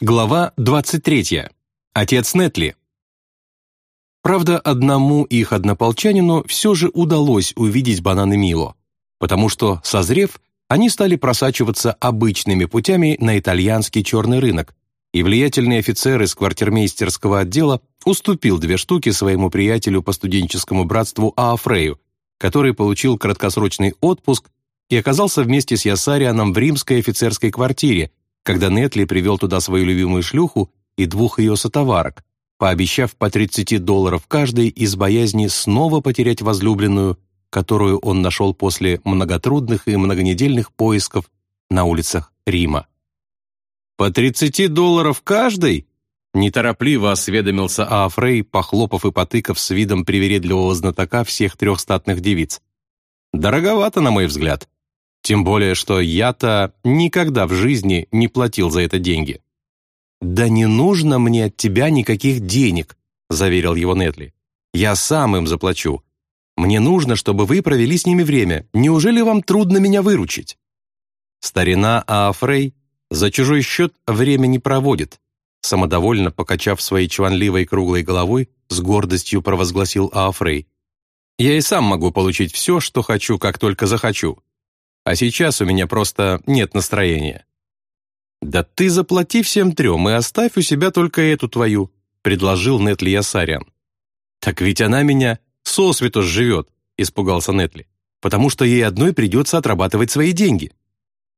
Глава 23. Отец Нетли. Правда, одному их однополчанину все же удалось увидеть бананы Мило, потому что, созрев, они стали просачиваться обычными путями на итальянский черный рынок, и влиятельный офицер из квартирмейстерского отдела уступил две штуки своему приятелю по студенческому братству Аафрею, который получил краткосрочный отпуск и оказался вместе с Ясарианом в римской офицерской квартире, когда Нетли привел туда свою любимую шлюху и двух ее сотоварок, пообещав по 30 долларов каждой из боязни снова потерять возлюбленную, которую он нашел после многотрудных и многонедельных поисков на улицах Рима. «По 30 долларов каждый?» Неторопливо осведомился Аафрей, похлопав и потыкав с видом привередливого знатока всех трех статных девиц. «Дороговато, на мой взгляд. Тем более, что я-то никогда в жизни не платил за это деньги». «Да не нужно мне от тебя никаких денег», — заверил его Нетли. «Я сам им заплачу. Мне нужно, чтобы вы провели с ними время. Неужели вам трудно меня выручить?» Старина Аафрей за чужой счет время не проводит, самодовольно покачав своей чванливой круглой головой, с гордостью провозгласил Аафрей. «Я и сам могу получить все, что хочу, как только захочу. А сейчас у меня просто нет настроения». «Да ты заплати всем трем и оставь у себя только эту твою», предложил Нетли Ясариан. «Так ведь она меня сосвету живет», испугался Нетли, «потому что ей одной придется отрабатывать свои деньги».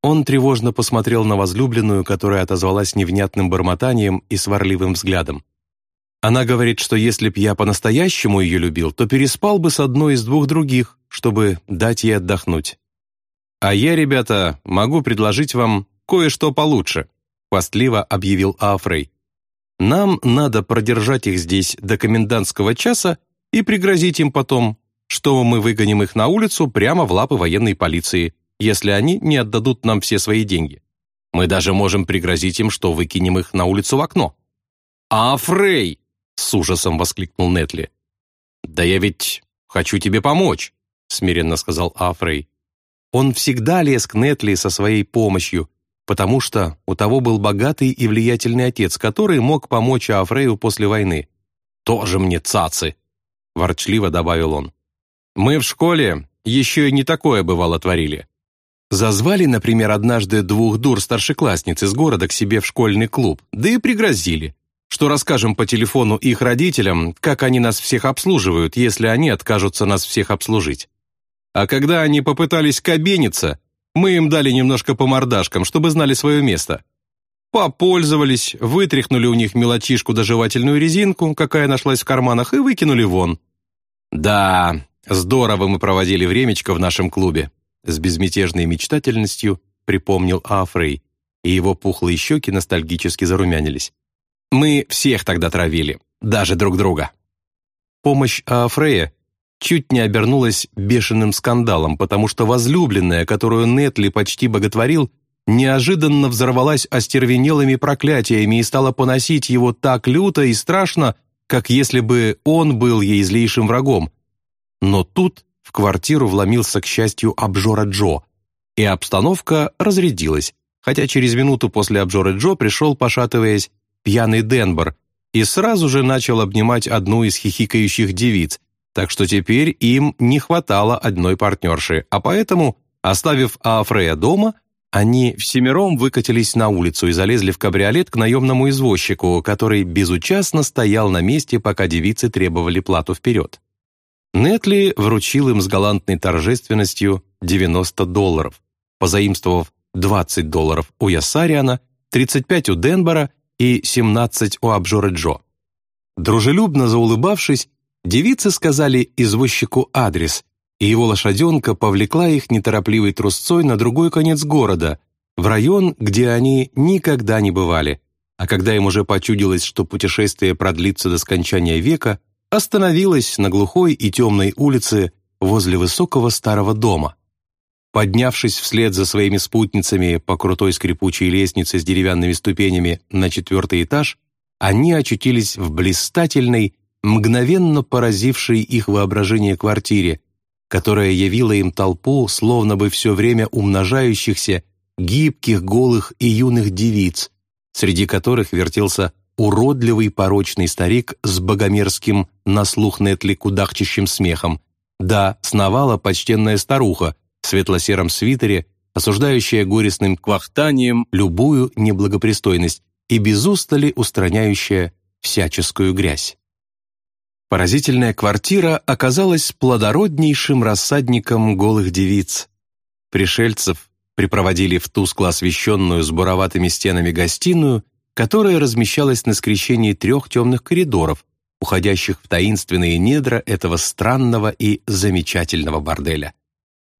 Он тревожно посмотрел на возлюбленную, которая отозвалась невнятным бормотанием и сварливым взглядом. Она говорит, что если б я по-настоящему ее любил, то переспал бы с одной из двух других, чтобы дать ей отдохнуть. А я, ребята, могу предложить вам кое-что получше», хвастливо объявил Афрей. «Нам надо продержать их здесь до комендантского часа и пригрозить им потом, что мы выгоним их на улицу прямо в лапы военной полиции, если они не отдадут нам все свои деньги. Мы даже можем пригрозить им, что выкинем их на улицу в окно». «Афрей!» — с ужасом воскликнул Нетли. «Да я ведь хочу тебе помочь», — смиренно сказал Афрей. Он всегда лез к Нетли со своей помощью, потому что у того был богатый и влиятельный отец, который мог помочь Афрею после войны. «Тоже мне цацы!» – ворчливо добавил он. «Мы в школе еще и не такое бывало творили. Зазвали, например, однажды двух дур-старшеклассниц из города к себе в школьный клуб, да и пригрозили, что расскажем по телефону их родителям, как они нас всех обслуживают, если они откажутся нас всех обслужить. А когда они попытались кабениться, мы им дали немножко по мордашкам, чтобы знали свое место. Попользовались, вытряхнули у них мелочишку доживательную резинку, какая нашлась в карманах, и выкинули вон. Да, здорово мы проводили времечко в нашем клубе. С безмятежной мечтательностью припомнил Афрей, и его пухлые щеки ностальгически зарумянились. Мы всех тогда травили, даже друг друга. Помощь Афрея чуть не обернулась бешеным скандалом, потому что возлюбленная, которую Нетли почти боготворил, неожиданно взорвалась остервенелыми проклятиями и стала поносить его так люто и страшно, как если бы он был ей злейшим врагом. Но тут в квартиру вломился, к счастью, обжора Джо, и обстановка разрядилась, хотя через минуту после обжора Джо пришел, пошатываясь, пьяный Денбор, и сразу же начал обнимать одну из хихикающих девиц, так что теперь им не хватало одной партнерши, а поэтому, оставив Аафрея дома, они всемиром выкатились на улицу и залезли в кабриолет к наемному извозчику, который безучастно стоял на месте, пока девицы требовали плату вперед. Нетли вручил им с галантной торжественностью 90 долларов, позаимствовав 20 долларов у Ясариана, 35 у Денбора и 17 у обжора Джо. Дружелюбно заулыбавшись, Девицы сказали извозчику адрес, и его лошаденка повлекла их неторопливой трусцой на другой конец города, в район, где они никогда не бывали. А когда им уже почудилось, что путешествие продлится до скончания века, остановилась на глухой и темной улице возле высокого старого дома. Поднявшись вслед за своими спутницами по крутой скрипучей лестнице с деревянными ступенями на четвертый этаж, они очутились в блистательной мгновенно поразившей их воображение квартире, которая явила им толпу, словно бы все время умножающихся, гибких, голых и юных девиц, среди которых вертелся уродливый порочный старик с богомерзким на слух Нетли кудахчащим смехом, да, сновала почтенная старуха в светло-сером свитере, осуждающая горестным квахтанием любую неблагопристойность и без устали устраняющая всяческую грязь. Поразительная квартира оказалась плодороднейшим рассадником голых девиц. Пришельцев припроводили в тускло освещенную с буроватыми стенами гостиную, которая размещалась на скрещении трех темных коридоров, уходящих в таинственные недра этого странного и замечательного борделя.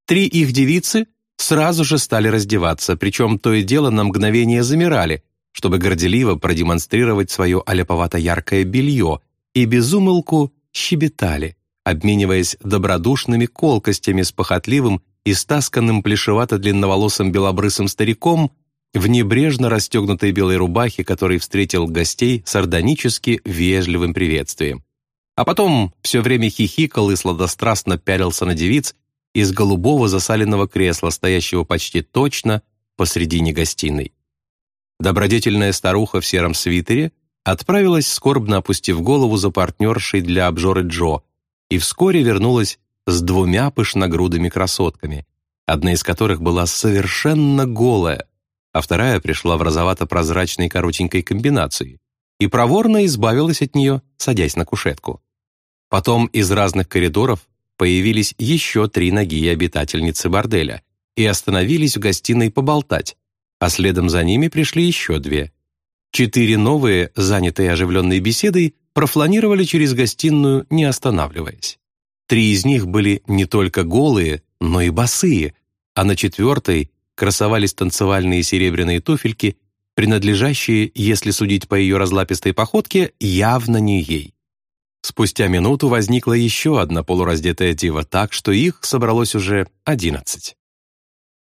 Три их девицы сразу же стали раздеваться, причем то и дело на мгновение замирали, чтобы горделиво продемонстрировать свое аляповато-яркое белье, и безумолку щебетали, обмениваясь добродушными колкостями с похотливым и стасканным плешевато-длинноволосым белобрысым стариком в небрежно расстегнутой белой рубахе, который встретил гостей сардонически вежливым приветствием. А потом все время хихикал и сладострастно пялился на девиц из голубого засаленного кресла, стоящего почти точно посредине гостиной. Добродетельная старуха в сером свитере отправилась, скорбно опустив голову за партнершей для обжоры Джо, и вскоре вернулась с двумя пышногрудыми красотками, одна из которых была совершенно голая, а вторая пришла в розовато-прозрачной коротенькой комбинации и проворно избавилась от нее, садясь на кушетку. Потом из разных коридоров появились еще три ноги обитательницы борделя и остановились в гостиной поболтать, а следом за ними пришли еще две. Четыре новые, занятые оживленной беседой, профланировали через гостиную, не останавливаясь. Три из них были не только голые, но и босые, а на четвертой красовались танцевальные серебряные туфельки, принадлежащие, если судить по ее разлапистой походке, явно не ей. Спустя минуту возникла еще одна полураздетая дива, так что их собралось уже одиннадцать.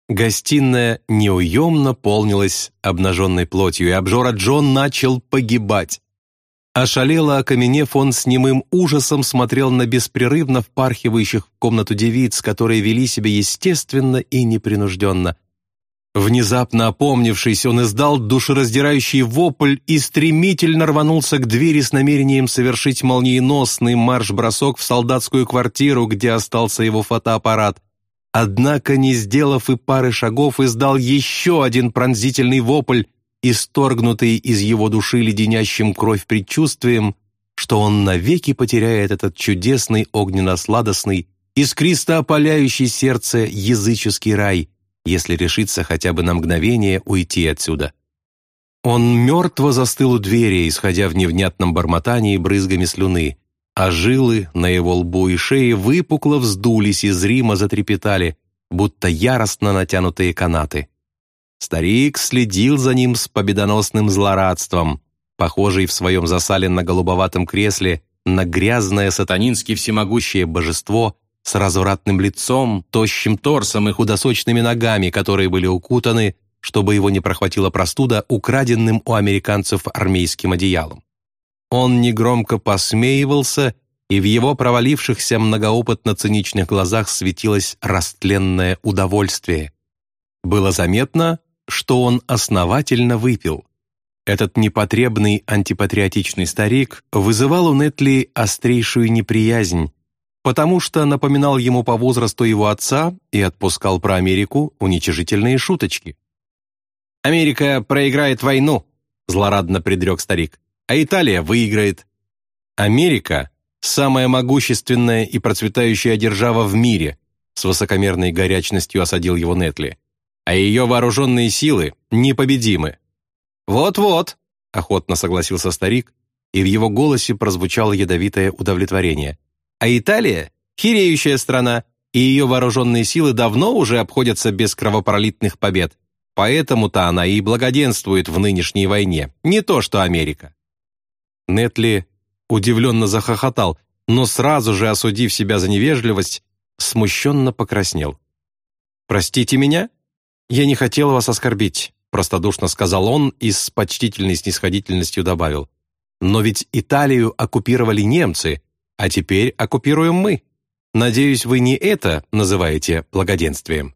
Гостиная неуемно полнилась обнаженной плотью, и обжора Джон начал погибать. Ошалело окаменев, он с немым ужасом смотрел на беспрерывно впархивающих в комнату девиц, которые вели себя естественно и непринужденно. Внезапно опомнившись, он издал душераздирающий вопль и стремительно рванулся к двери с намерением совершить молниеносный марш-бросок в солдатскую квартиру, где остался его фотоаппарат. Однако, не сделав и пары шагов, издал еще один пронзительный вопль, исторгнутый из его души леденящим кровь предчувствием, что он навеки потеряет этот чудесный огненно-сладостный, искристо опаляющий сердце языческий рай, если решится хотя бы на мгновение уйти отсюда. Он мертво застыл у двери, исходя в невнятном бормотании брызгами слюны, а жилы на его лбу и шее выпукло вздулись и зримо затрепетали, будто яростно натянутые канаты. Старик следил за ним с победоносным злорадством, похожий в своем засаленно-голубоватом кресле на грязное сатанински всемогущее божество с развратным лицом, тощим торсом и худосочными ногами, которые были укутаны, чтобы его не прохватила простуда, украденным у американцев армейским одеялом. Он негромко посмеивался, и в его провалившихся многоопытно-циничных глазах светилось растленное удовольствие. Было заметно, что он основательно выпил. Этот непотребный антипатриотичный старик вызывал у Нетли острейшую неприязнь, потому что напоминал ему по возрасту его отца и отпускал про Америку уничижительные шуточки. «Америка проиграет войну», — злорадно предрек старик а Италия выиграет. Америка – самая могущественная и процветающая держава в мире, с высокомерной горячностью осадил его Нетли, а ее вооруженные силы непобедимы. «Вот-вот», – охотно согласился старик, и в его голосе прозвучало ядовитое удовлетворение. «А Италия – хиреющая страна, и ее вооруженные силы давно уже обходятся без кровопролитных побед, поэтому-то она и благоденствует в нынешней войне, не то что Америка». Нетли удивленно захохотал, но сразу же, осудив себя за невежливость, смущенно покраснел. «Простите меня? Я не хотел вас оскорбить», простодушно сказал он и с почтительной снисходительностью добавил. «Но ведь Италию оккупировали немцы, а теперь оккупируем мы. Надеюсь, вы не это называете благоденствием?»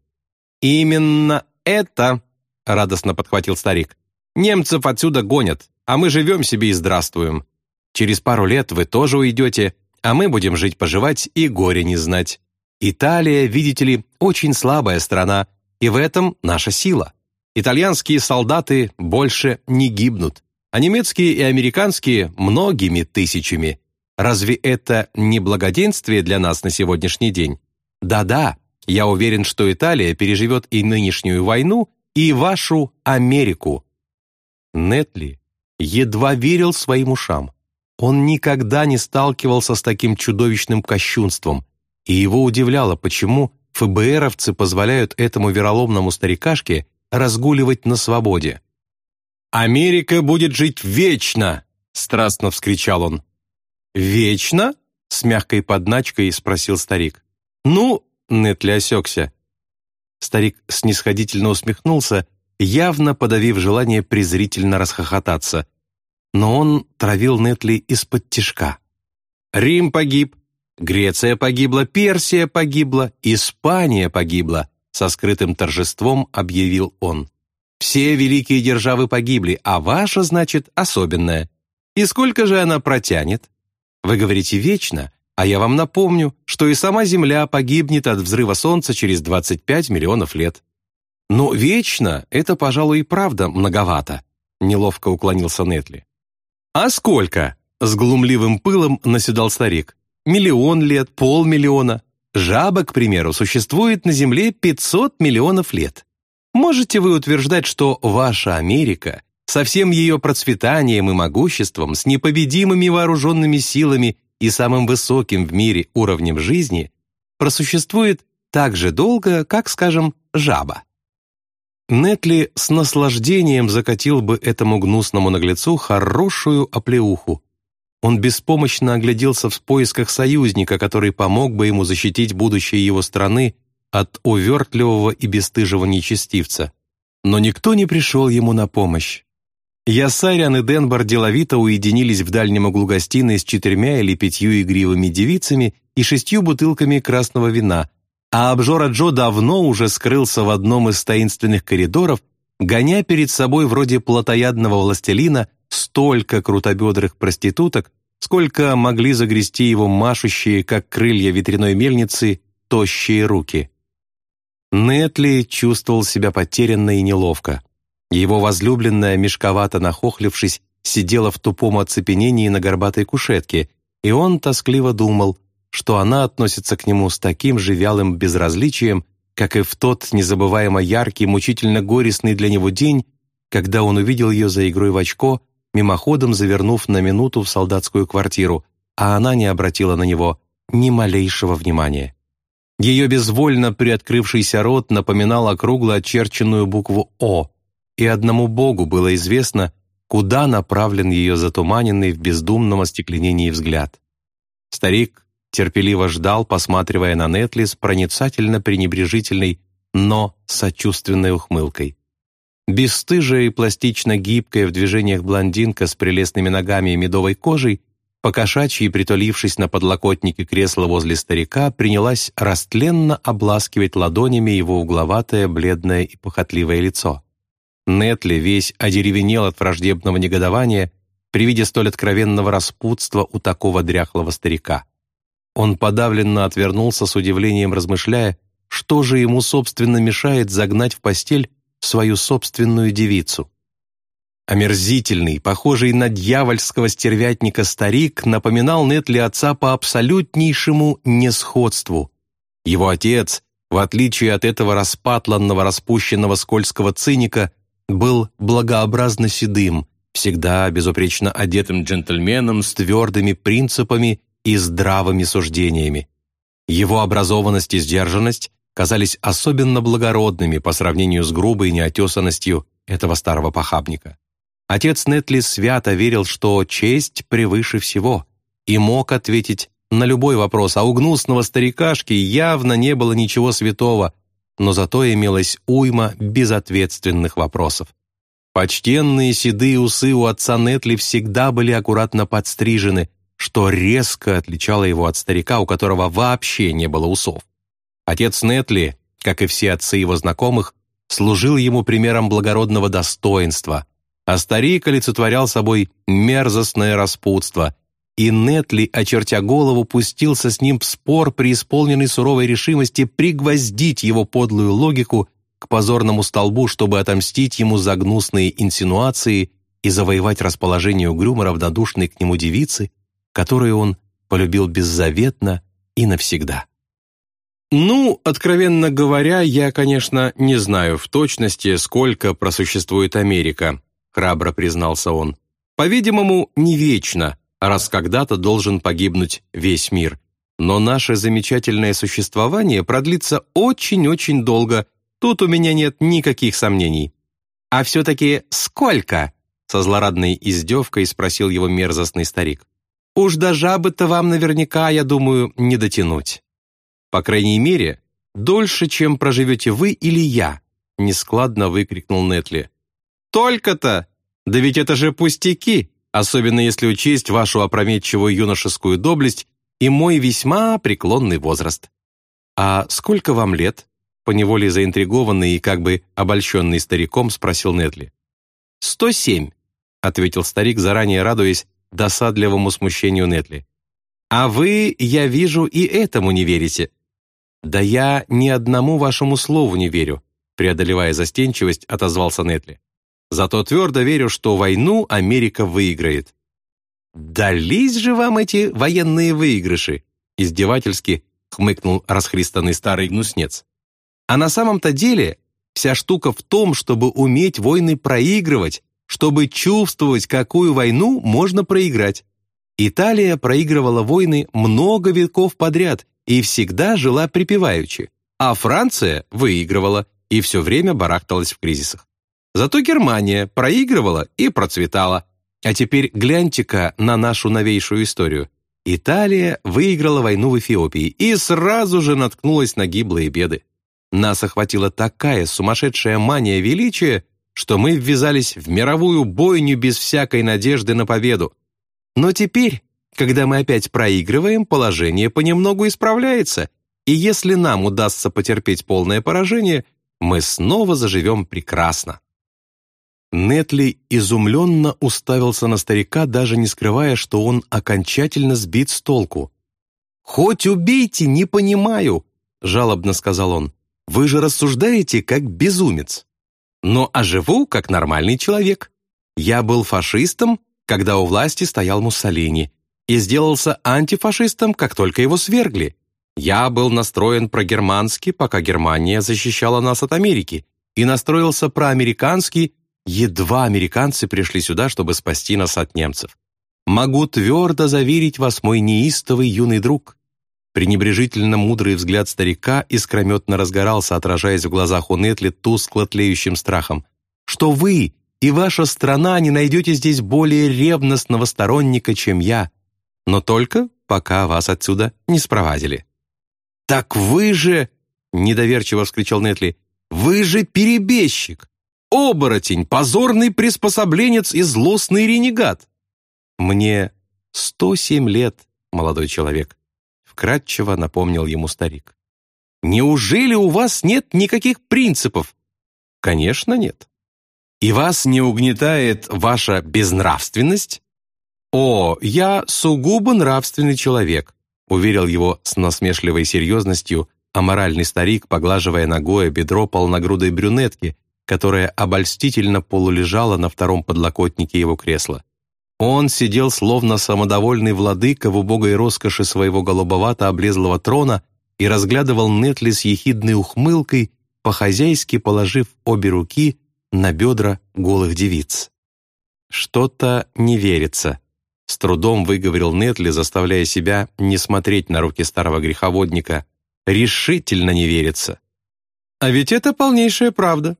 «Именно это», — радостно подхватил старик. Немцев отсюда гонят, а мы живем себе и здравствуем. Через пару лет вы тоже уйдете, а мы будем жить-поживать и горе не знать. Италия, видите ли, очень слабая страна, и в этом наша сила. Итальянские солдаты больше не гибнут, а немецкие и американские – многими тысячами. Разве это не благоденствие для нас на сегодняшний день? Да-да, я уверен, что Италия переживет и нынешнюю войну, и вашу Америку. Нетли едва верил своим ушам. Он никогда не сталкивался с таким чудовищным кощунством, и его удивляло, почему ФБРовцы позволяют этому вероломному старикашке разгуливать на свободе. «Америка будет жить вечно!» — страстно вскричал он. «Вечно?» — с мягкой подначкой спросил старик. «Ну...» — Нетли осекся. Старик снисходительно усмехнулся, явно подавив желание презрительно расхохотаться. Но он травил Нетли из-под тишка. «Рим погиб, Греция погибла, Персия погибла, Испания погибла», со скрытым торжеством объявил он. «Все великие державы погибли, а ваша, значит, особенная. И сколько же она протянет? Вы говорите «вечно», а я вам напомню, что и сама Земля погибнет от взрыва Солнца через 25 миллионов лет. Но «вечно» — это, пожалуй, и правда многовато, неловко уклонился Нетли. «А сколько?» — с глумливым пылом наседал старик. «Миллион лет, полмиллиона. Жаба, к примеру, существует на Земле 500 миллионов лет. Можете вы утверждать, что ваша Америка со всем ее процветанием и могуществом, с непобедимыми вооруженными силами и самым высоким в мире уровнем жизни, просуществует так же долго, как, скажем, жаба? Нетли с наслаждением закатил бы этому гнусному наглецу хорошую оплеуху, он беспомощно огляделся в поисках союзника, который помог бы ему защитить будущее его страны от увертливого и бесстыжего нечестивца. Но никто не пришел ему на помощь. Ясарян и Денбар деловито уединились в дальнем углу гостиной с четырьмя или пятью игривыми девицами и шестью бутылками красного вина, а обжора Джо давно уже скрылся в одном из таинственных коридоров, гоня перед собой вроде плотоядного властелина столько крутобедрых проституток, сколько могли загрести его машущие, как крылья ветряной мельницы, тощие руки. Нетли чувствовал себя потерянно и неловко. Его возлюбленная, мешковато нахохлившись, сидела в тупом оцепенении на горбатой кушетке, и он тоскливо думал, что она относится к нему с таким же вялым безразличием, как и в тот незабываемо яркий, мучительно горестный для него день, когда он увидел ее за игрой в очко мимоходом завернув на минуту в солдатскую квартиру, а она не обратила на него ни малейшего внимания. Ее безвольно приоткрывшийся рот напоминал округло очерченную букву «О», и одному Богу было известно, куда направлен ее затуманенный в бездумном остекленении взгляд. Старик терпеливо ждал, посматривая на Нетли с проницательно пренебрежительной, но сочувственной ухмылкой. Бесстыжая и пластично гибкая в движениях блондинка с прелестными ногами и медовой кожей, покошачьи притулившись на подлокотнике кресла возле старика, принялась растленно обласкивать ладонями его угловатое, бледное и похотливое лицо. Нетли весь одеревенел от враждебного негодования при виде столь откровенного распутства у такого дряхлого старика. Он подавленно отвернулся с удивлением, размышляя, что же ему, собственно, мешает загнать в постель свою собственную девицу. Омерзительный, похожий на дьявольского стервятника старик напоминал Нетли отца по абсолютнейшему несходству. Его отец, в отличие от этого распатланного, распущенного скользкого циника, был благообразно седым, всегда безупречно одетым джентльменом с твердыми принципами и здравыми суждениями. Его образованность и сдержанность казались особенно благородными по сравнению с грубой неотесанностью этого старого похабника. Отец Нетли свято верил, что честь превыше всего, и мог ответить на любой вопрос, а у гнусного старикашки явно не было ничего святого, но зато имелась уйма безответственных вопросов. Почтенные седые усы у отца Нетли всегда были аккуратно подстрижены, что резко отличало его от старика, у которого вообще не было усов. Отец Нетли, как и все отцы его знакомых, служил ему примером благородного достоинства, а старик олицетворял собой мерзостное распутство, и Нетли, очертя голову, пустился с ним в спор, преисполненный суровой решимости пригвоздить его подлую логику к позорному столбу, чтобы отомстить ему за гнусные инсинуации и завоевать расположение угрюмо равнодушной к нему девицы, которую он полюбил беззаветно и навсегда. Ну, откровенно говоря, я, конечно, не знаю в точности, сколько просуществует Америка, храбро признался он. По-видимому, не вечно, раз когда-то должен погибнуть весь мир. Но наше замечательное существование продлится очень-очень долго, тут у меня нет никаких сомнений. А все-таки сколько? Со злорадной издевкой спросил его мерзостный старик. «Уж до жабы-то вам наверняка, я думаю, не дотянуть». «По крайней мере, дольше, чем проживете вы или я», нескладно выкрикнул Нетли. «Только-то! Да ведь это же пустяки, особенно если учесть вашу опрометчивую юношескую доблесть и мой весьма преклонный возраст. А сколько вам лет?» Поневоле заинтригованный и как бы обольщенный стариком спросил Нетли. «Сто семь», — ответил старик, заранее радуясь досадливому смущению Нетли. «А вы, я вижу, и этому не верите». «Да я ни одному вашему слову не верю», преодолевая застенчивость, отозвался Нетли. «Зато твердо верю, что войну Америка выиграет». «Дались же вам эти военные выигрыши!» издевательски хмыкнул расхристанный старый гнуснец. «А на самом-то деле вся штука в том, чтобы уметь войны проигрывать, чтобы чувствовать, какую войну можно проиграть. Италия проигрывала войны много веков подряд и всегда жила припеваючи, а Франция выигрывала и все время барахталась в кризисах. Зато Германия проигрывала и процветала. А теперь гляньте-ка на нашу новейшую историю. Италия выиграла войну в Эфиопии и сразу же наткнулась на гиблые беды. Нас охватила такая сумасшедшая мания величия, что мы ввязались в мировую бойню без всякой надежды на победу. Но теперь, когда мы опять проигрываем, положение понемногу исправляется, и если нам удастся потерпеть полное поражение, мы снова заживем прекрасно. Нетли изумленно уставился на старика, даже не скрывая, что он окончательно сбит с толку. «Хоть убейте, не понимаю», — жалобно сказал он. «Вы же рассуждаете, как безумец» но оживу как нормальный человек. Я был фашистом, когда у власти стоял Муссолини, и сделался антифашистом, как только его свергли. Я был настроен прогермански, пока Германия защищала нас от Америки, и настроился проамерикански, едва американцы пришли сюда, чтобы спасти нас от немцев. Могу твердо заверить вас, мой неистовый юный друг, Пренебрежительно мудрый взгляд старика искрометно разгорался, отражаясь в глазах у Нетли тускло тлеющим страхом. «Что вы и ваша страна не найдете здесь более ревностного сторонника, чем я, но только пока вас отсюда не спровадили». «Так вы же...» — недоверчиво вскричал Нетли. «Вы же перебежчик! Оборотень, позорный приспособленец и злостный ренегат!» «Мне сто семь лет, молодой человек», вкратчиво напомнил ему старик. «Неужели у вас нет никаких принципов?» «Конечно, нет». «И вас не угнетает ваша безнравственность?» «О, я сугубо нравственный человек», уверил его с насмешливой серьезностью аморальный старик, поглаживая ногое бедро полногрудой брюнетки, которая обольстительно полулежала на втором подлокотнике его кресла. Он сидел словно самодовольный владыка в убогой роскоши своего голубовато-облезлого трона и разглядывал Нетли с ехидной ухмылкой, по-хозяйски положив обе руки на бедра голых девиц. «Что-то не верится», — с трудом выговорил Нетли, заставляя себя не смотреть на руки старого греховодника. «Решительно не верится». А ведь это полнейшая правда.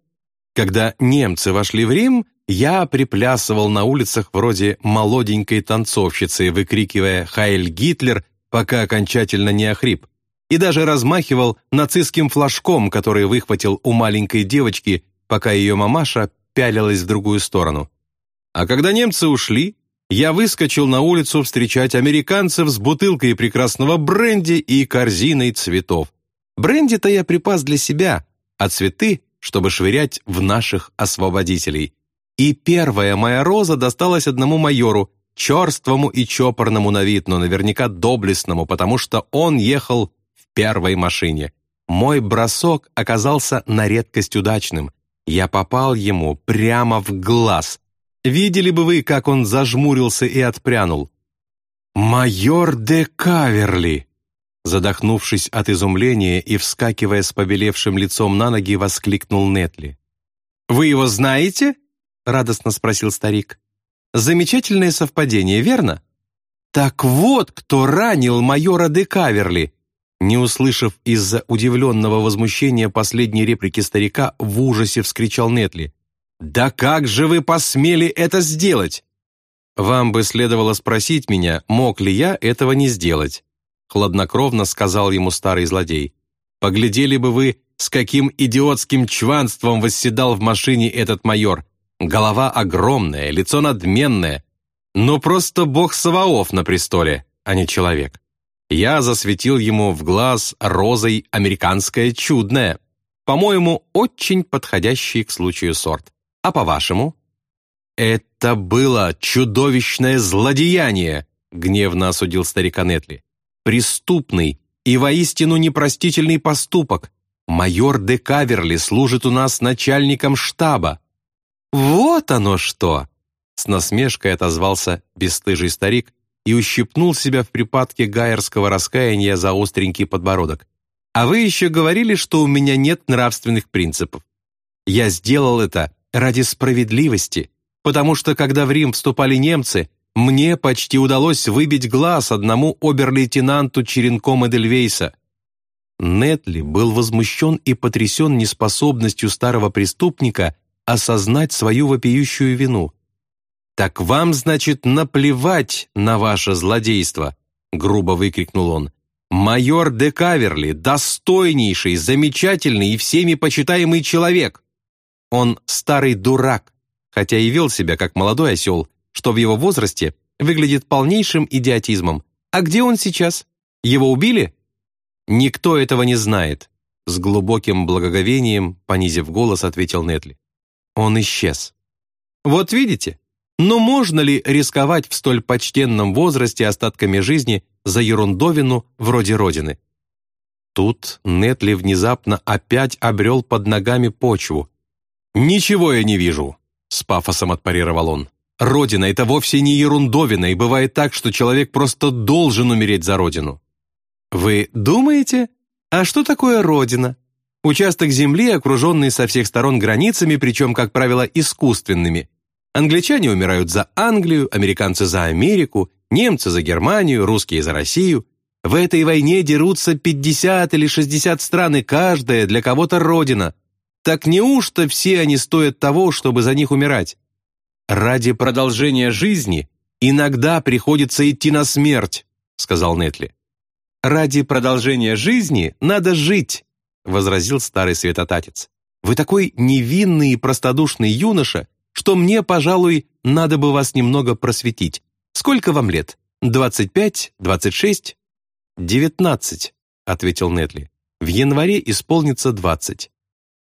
Когда немцы вошли в Рим, я приплясывал на улицах вроде молоденькой танцовщицы, выкрикивая «Хайль Гитлер», пока окончательно не охрип, и даже размахивал нацистским флажком, который выхватил у маленькой девочки, пока ее мамаша пялилась в другую сторону. А когда немцы ушли, я выскочил на улицу встречать американцев с бутылкой прекрасного бренди и корзиной цветов. Бренди-то я припас для себя, а цветы, чтобы швырять в наших освободителей – И первая моя роза досталась одному майору, черствому и чопорному на вид, но наверняка доблестному, потому что он ехал в первой машине. Мой бросок оказался на редкость удачным. Я попал ему прямо в глаз. Видели бы вы, как он зажмурился и отпрянул. «Майор де Каверли!» Задохнувшись от изумления и вскакивая с побелевшим лицом на ноги, воскликнул Нетли. «Вы его знаете?» — радостно спросил старик. «Замечательное совпадение, верно?» «Так вот, кто ранил майора де Каверли!» Не услышав из-за удивленного возмущения последней реплики старика, в ужасе вскричал Нетли. «Да как же вы посмели это сделать?» «Вам бы следовало спросить меня, мог ли я этого не сделать», хладнокровно сказал ему старый злодей. «Поглядели бы вы, с каким идиотским чванством восседал в машине этот майор. Голова огромная, лицо надменное. Но просто бог Саваоф на престоле, а не человек. Я засветил ему в глаз розой американское чудное. По-моему, очень подходящий к случаю сорт. А по-вашему?» «Это было чудовищное злодеяние!» гневно осудил старика Нетли преступный и воистину непростительный поступок. Майор де Каверли служит у нас начальником штаба». «Вот оно что!» С насмешкой отозвался бесстыжий старик и ущипнул себя в припадке гайерского раскаяния за остренький подбородок. «А вы еще говорили, что у меня нет нравственных принципов. Я сделал это ради справедливости, потому что, когда в Рим вступали немцы, мне почти удалось выбить глаз одному обер-лейтенанту Черенком Эдельвейса. Нетли был возмущен и потрясен неспособностью старого преступника осознать свою вопиющую вину. «Так вам, значит, наплевать на ваше злодейство!» — грубо выкрикнул он. «Майор де Каверли — достойнейший, замечательный и всеми почитаемый человек! Он старый дурак, хотя и вел себя как молодой осел, что в его возрасте выглядит полнейшим идиотизмом. А где он сейчас? Его убили? Никто этого не знает. С глубоким благоговением, понизив голос, ответил Нетли. Он исчез. Вот видите? Но можно ли рисковать в столь почтенном возрасте остатками жизни за ерундовину вроде Родины? Тут Нетли внезапно опять обрел под ногами почву. «Ничего я не вижу», — с пафосом отпарировал он. Родина — это вовсе не ерундовина, и бывает так, что человек просто должен умереть за Родину. Вы думаете? А что такое Родина? Участок земли, окруженный со всех сторон границами, причем, как правило, искусственными. Англичане умирают за Англию, американцы за Америку, немцы за Германию, русские за Россию. В этой войне дерутся 50 или 60 стран, и каждая для кого-то родина. Так неужто все они стоят того, чтобы за них умирать? «Ради продолжения жизни иногда приходится идти на смерть», сказал Нетли. «Ради продолжения жизни надо жить», возразил старый светотатец. «Вы такой невинный и простодушный юноша, что мне, пожалуй, надо бы вас немного просветить. Сколько вам лет? Двадцать пять? Двадцать шесть?» «Девятнадцать», — ответил Нетли. «В январе исполнится двадцать.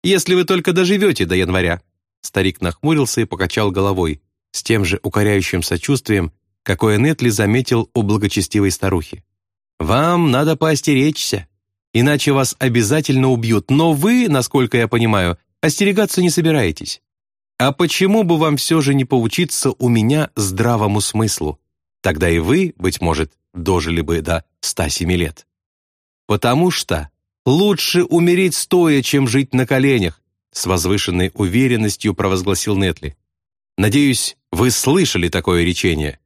Если вы только доживете до января. Старик нахмурился и покачал головой, с тем же укоряющим сочувствием, какое Нетли заметил у благочестивой старухи. «Вам надо поостеречься, иначе вас обязательно убьют, но вы, насколько я понимаю, остерегаться не собираетесь. А почему бы вам все же не поучиться у меня здравому смыслу? Тогда и вы, быть может, дожили бы до 107 лет. Потому что лучше умереть стоя, чем жить на коленях, с возвышенной уверенностью провозгласил Нетли. «Надеюсь, вы слышали такое речение?»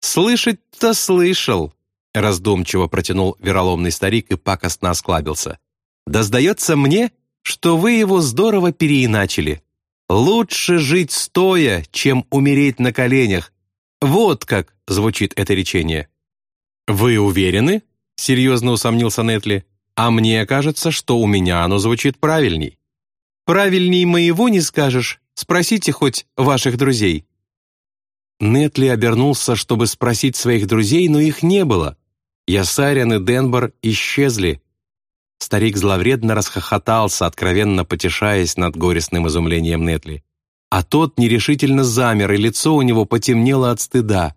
«Слышать-то слышал», — раздумчиво протянул вероломный старик и пакостно осклабился. «Да сдается мне, что вы его здорово переиначили. Лучше жить стоя, чем умереть на коленях. Вот как звучит это речение». «Вы уверены?» — серьезно усомнился Нетли. «А мне кажется, что у меня оно звучит правильней». Правильней моего не скажешь. Спросите хоть ваших друзей». Нетли обернулся, чтобы спросить своих друзей, но их не было. Ясарин и Денбор исчезли. Старик зловредно расхохотался, откровенно потешаясь над горестным изумлением Нетли. а тот нерешительно замер, и лицо у него потемнело от стыда.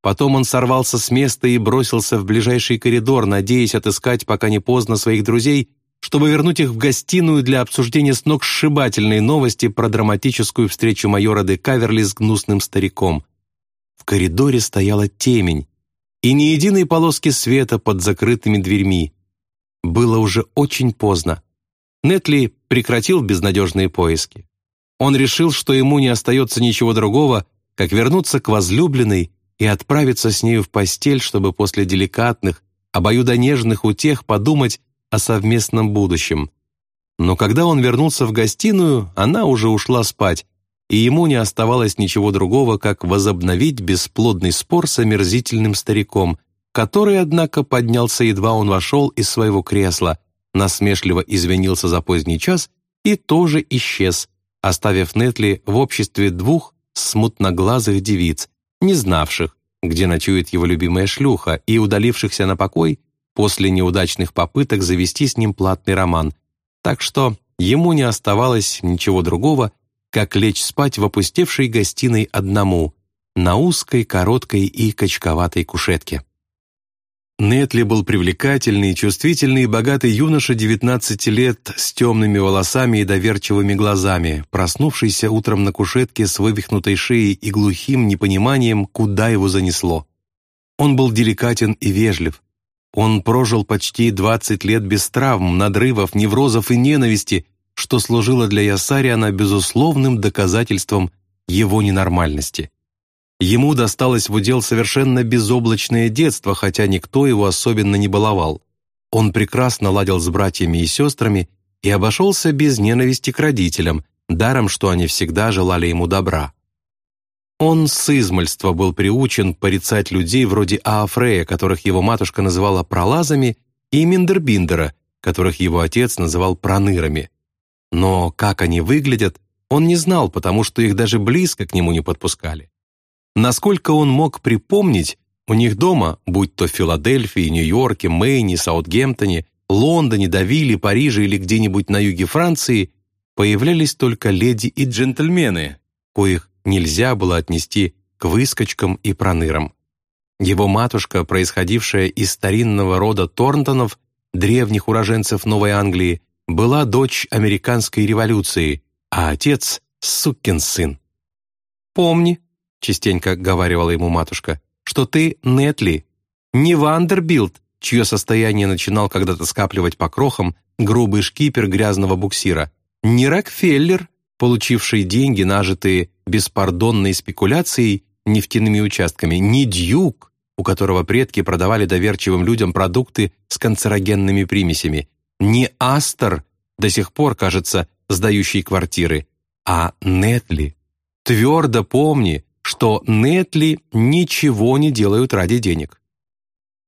Потом он сорвался с места и бросился в ближайший коридор, надеясь отыскать, пока не поздно, своих друзей, чтобы вернуть их в гостиную для обсуждения сногсшибательной новости про драматическую встречу майора де Каверли с гнусным стариком. В коридоре стояла темень, и ни единой полоски света под закрытыми дверьми. Было уже очень поздно. Нетли прекратил безнадежные поиски. Он решил, что ему не остается ничего другого, как вернуться к возлюбленной и отправиться с нею в постель, чтобы после деликатных, обоюдонежных утех подумать о совместном будущем. Но когда он вернулся в гостиную, она уже ушла спать, и ему не оставалось ничего другого, как возобновить бесплодный спор с омерзительным стариком, который, однако, поднялся, едва он вошел из своего кресла, насмешливо извинился за поздний час и тоже исчез, оставив Нетли в обществе двух смутноглазых девиц, не знавших, где ночует его любимая шлюха, и удалившихся на покой после неудачных попыток завести с ним платный роман. Так что ему не оставалось ничего другого, как лечь спать в опустевшей гостиной одному, на узкой, короткой и качковатой кушетке. Нетли был привлекательный, чувствительный и богатый юноша 19 лет с темными волосами и доверчивыми глазами, проснувшийся утром на кушетке с вывихнутой шеей и глухим непониманием, куда его занесло. Он был деликатен и вежлив. Он прожил почти 20 лет без травм, надрывов, неврозов и ненависти, что служило для Ясариана безусловным доказательством его ненормальности. Ему досталось в удел совершенно безоблачное детство, хотя никто его особенно не баловал. Он прекрасно ладил с братьями и сестрами и обошелся без ненависти к родителям, даром, что они всегда желали ему добра. Он с измольства был приучен порицать людей вроде Аафрея, которых его матушка называла пролазами, и Миндербиндера, которых его отец называл пронырами. Но как они выглядят, он не знал, потому что их даже близко к нему не подпускали. Насколько он мог припомнить, у них дома, будь то в Филадельфии, Нью-Йорке, Мэйне, Саутгемптоне, Лондоне, Давиле, Париже или где-нибудь на юге Франции, появлялись только леди и джентльмены, коих нельзя было отнести к выскочкам и пронырам. Его матушка, происходившая из старинного рода Торнтонов, древних уроженцев Новой Англии, была дочь американской революции, а отец — сукин сын. «Помни», — частенько говаривала ему матушка, «что ты Нетли, не Вандербильд, чье состояние начинал когда-то скапливать по крохам грубый шкипер грязного буксира, не Рокфеллер, получивший деньги, нажитые беспардонной спекуляцией нефтяными участками, не Дьюк, у которого предки продавали доверчивым людям продукты с канцерогенными примесями, не Астер, до сих пор, кажется, сдающий квартиры, а Нетли. Твердо помни, что Нетли ничего не делают ради денег.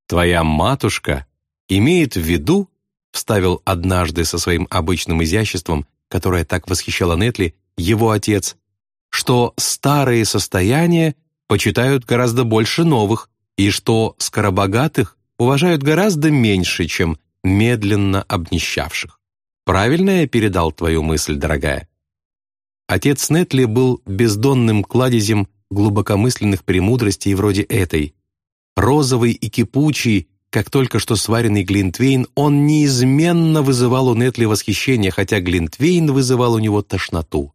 Твоя матушка имеет в виду, вставил однажды со своим обычным изяществом, которое так восхищало Нетли, его отец, что старые состояния почитают гораздо больше новых, и что скоробогатых уважают гораздо меньше, чем медленно обнищавших. Правильно я передал твою мысль, дорогая? Отец Нетли был бездонным кладезем глубокомысленных премудростей вроде этой. Розовый и кипучий, как только что сваренный Глинтвейн, он неизменно вызывал у Нетли восхищение, хотя Глинтвейн вызывал у него тошноту.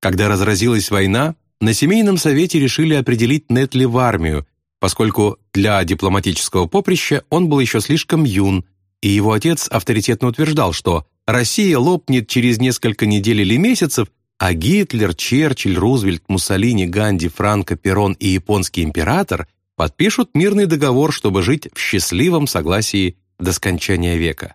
Когда разразилась война, на семейном совете решили определить Нетли в армию, поскольку для дипломатического поприща он был еще слишком юн, и его отец авторитетно утверждал, что Россия лопнет через несколько недель или месяцев, а Гитлер, Черчилль, Рузвельт, Муссолини, Ганди, Франко, Перрон и японский император подпишут мирный договор, чтобы жить в счастливом согласии до скончания века.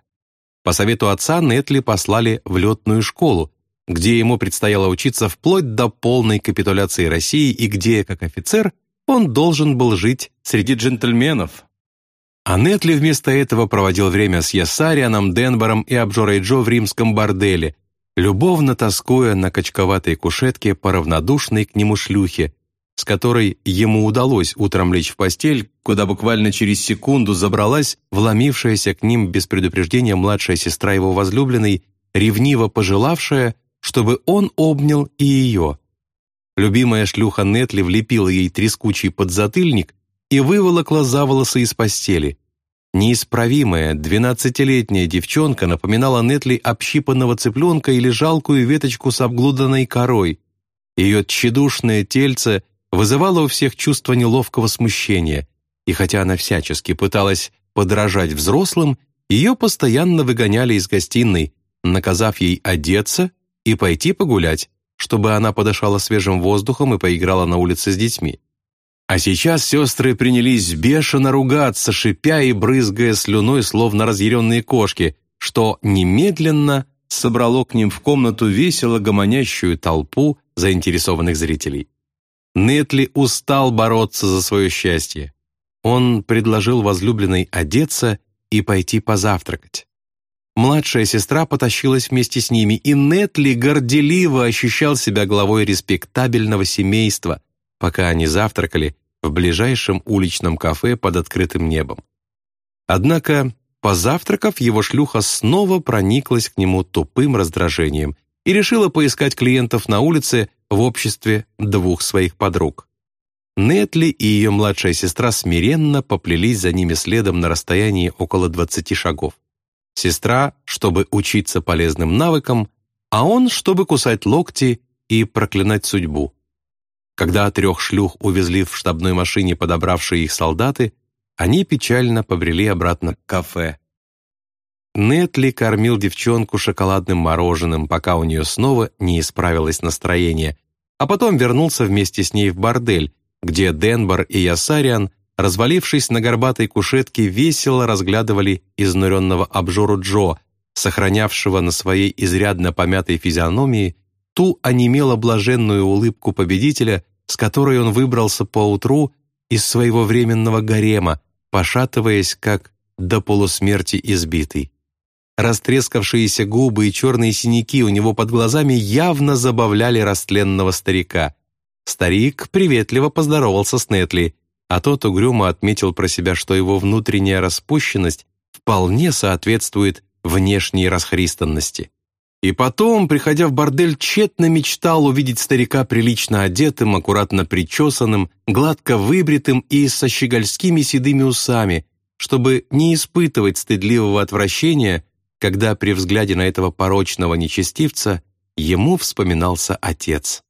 По совету отца Нетли послали в летную школу, где ему предстояло учиться вплоть до полной капитуляции России и где, как офицер, он должен был жить среди джентльменов, а Нетли вместо этого проводил время с Ясарианом, Денбором и обжорой Джо в римском борделе, любовно тоскуя на качковатой кушетке по равнодушной к нему шлюхе, с которой ему удалось утром лечь в постель, куда буквально через секунду забралась вломившаяся к ним без предупреждения младшая сестра его возлюбленной, ревниво пожелавшая, чтобы он обнял и ее, Любимая шлюха Нетли влепила ей трескучий подзатыльник и выволокла за волосы из постели. Неисправимая двенадцатилетняя девчонка напоминала Нетли общипанного цыпленка или жалкую веточку с обглуданной корой. Ее тщедушное тельце вызывало у всех чувство неловкого смущения, и хотя она всячески пыталась подражать взрослым, ее постоянно выгоняли из гостиной, наказав ей одеться и пойти погулять, чтобы она подышала свежим воздухом и поиграла на улице с детьми. А сейчас сестры принялись бешено ругаться, шипя и брызгая слюной, словно разъяренные кошки, что немедленно собрало к ним в комнату весело гомонящую толпу заинтересованных зрителей. Нетли устал бороться за свое счастье. Он предложил возлюбленной одеться и пойти позавтракать. Младшая сестра потащилась вместе с ними, и Нетли горделиво ощущал себя главой респектабельного семейства, пока они завтракали в ближайшем уличном кафе под открытым небом. Однако, позавтракав, его шлюха снова прониклась к нему тупым раздражением и решила поискать клиентов на улице в обществе двух своих подруг. Нетли и ее младшая сестра смиренно поплелись за ними следом на расстоянии около 20 шагов. Сестра, чтобы учиться полезным навыкам, а он, чтобы кусать локти и проклинать судьбу. Когда трех шлюх увезли в штабной машине подобравшие их солдаты, они печально побрели обратно к кафе. Нетли кормил девчонку шоколадным мороженым, пока у нее снова не исправилось настроение, а потом вернулся вместе с ней в бордель, где Денбор и Ясариан, развалившись на горбатой кушетке, весело разглядывали изнуренного обжору Джо, сохранявшего на своей изрядно помятой физиономии ту онемело блаженную улыбку победителя, с которой он выбрался поутру из своего временного гарема, пошатываясь, как до полусмерти избитый. Растрескавшиеся губы и черные синяки у него под глазами явно забавляли растленного старика. Старик приветливо поздоровался с Нетли, а тот угрюмо отметил про себя, что его внутренняя распущенность вполне соответствует внешней расхристанности. И потом, приходя в бордель, тщетно мечтал увидеть старика прилично одетым, аккуратно причесанным, гладко выбритым и со щегольскими седыми усами, чтобы не испытывать стыдливого отвращения, когда при взгляде на этого порочного нечестивца ему вспоминался отец.